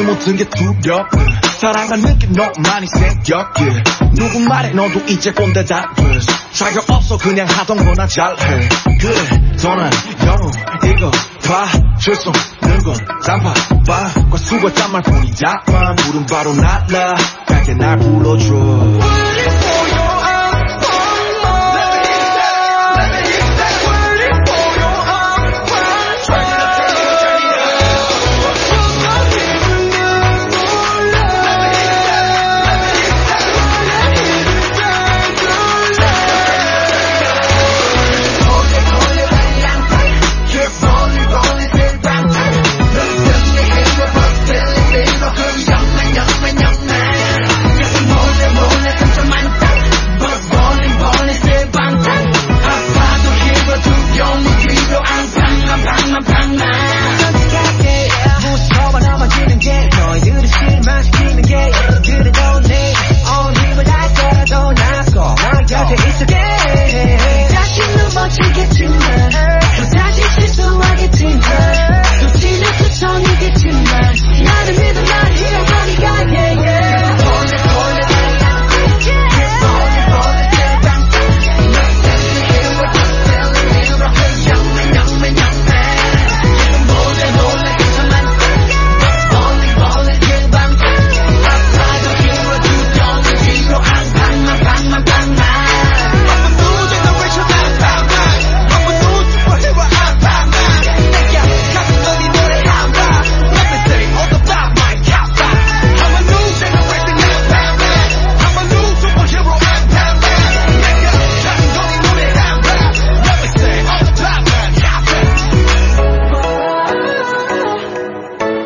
세상의 모든 게 두렵. 사랑하는 게 너무 많이 생겼기에 누구 말에 너도 이제 꼰대다 자격 없어 그냥 하던 거나 잘해. 그래 너는 영웅 이거 봐줄 수 없는 건 짬바밤과 수고 짠말 뿐이다만 부른 바로 날라 밝게 날 불러줘.